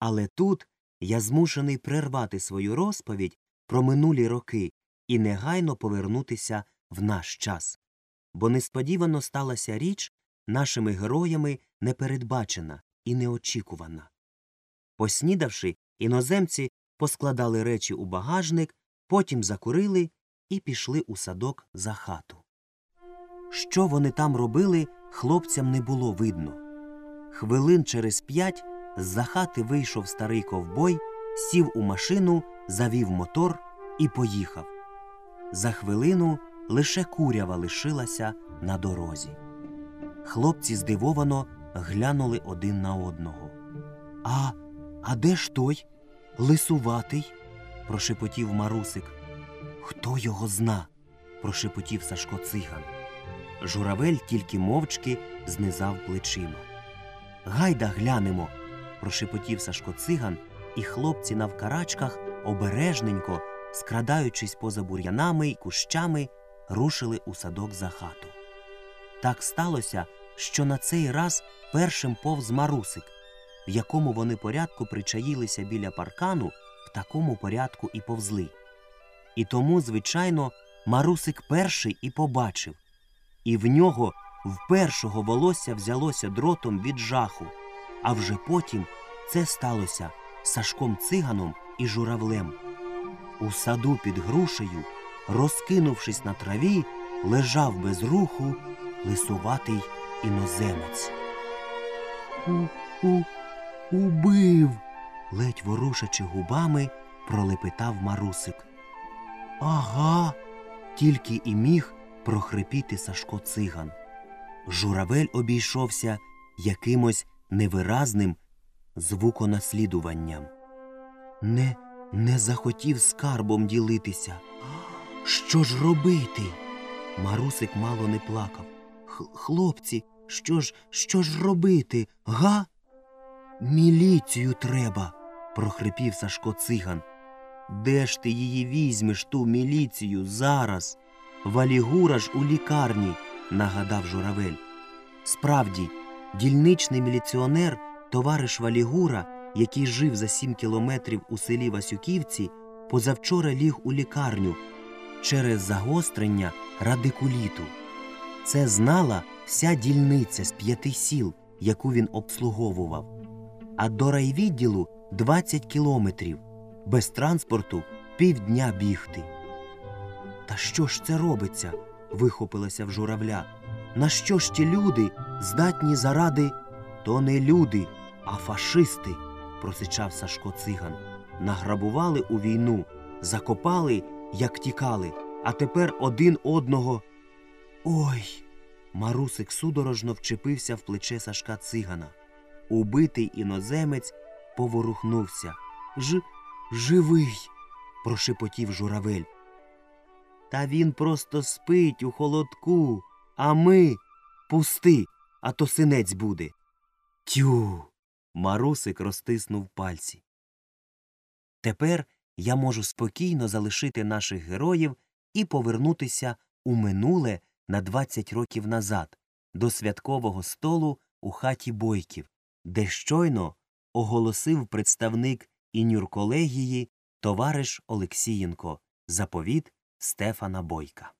Але тут я змушений прервати свою розповідь про минулі роки і негайно повернутися в наш час. Бо несподівано сталася річ нашими героями непередбачена і неочікувана. Поснідавши, іноземці поскладали речі у багажник, потім закурили і пішли у садок за хату. Що вони там робили, хлопцям не було видно. Хвилин через п'ять з-за хати вийшов старий ковбой, сів у машину, завів мотор і поїхав. За хвилину лише курява лишилася на дорозі. Хлопці здивовано глянули один на одного. А, а де ж той? Лисуватий? прошепотів Марусик. Хто його зна? прошепотів Сашко циган. Журавель тільки мовчки знизав плечима. Гайда глянемо, прошепотів Сашко циган, і хлопці навкарачках обережненько, скрадаючись поза бур'янами й кущами, рушили у садок за хату. Так сталося, що на цей раз першим повз марусик, в якому вони порядку причаїлися біля паркану, в такому порядку і повзли. І тому, звичайно, марусик перший і побачив, і в нього в першого волосся взялося дротом від жаху, а вже потім це сталося Сашком циганом і журавлем. У саду під грушею, розкинувшись на траві, лежав без руху лисуватий іноземець. У, у, убив. ледь ворушачи губами, пролепетав марусик. Ага, тільки і міг прохрипіти Сашко циган. Журавель обійшовся якимось невиразним звуконаслідуванням. Не, не захотів скарбом ділитися. Що ж робити? Марусик мало не плакав. Хлопці, що ж, що ж робити, га? Міліцію треба, прохрипів Сашко циган. Де ж ти її візьмеш, ту міліцію, зараз? Валігура ж у лікарні, нагадав журавель. Справді, дільничний міліціонер, товариш Валігура, який жив за сім кілометрів у селі Васюківці, позавчора ліг у лікарню через загострення радикуліту. Це знала вся дільниця з п'яти сіл, яку він обслуговував. А до райвідділу 20 кілометрів, без транспорту півдня бігти. Та що ж це робиться? вихопилася в журавля. На що ж ті люди здатні заради? То не люди, а фашисти, просичав Сашко циган. Награбували у війну, закопали, як тікали, а тепер один одного. Ой. Марусик судорожно вчепився в плече Сашка цигана. Убитий іноземець поворухнувся. Ж живий. прошепотів журавель. Та він просто спить у холодку, а ми пусти, а то синець буде. Тю. Марусик розтиснув пальці. Тепер я можу спокійно залишити наших героїв і повернутися у минуле на 20 років назад, до святкового столу у хаті бойків, де щойно оголосив представник інюрколегії товариш Олексієнко заповіт Стефана Бойка.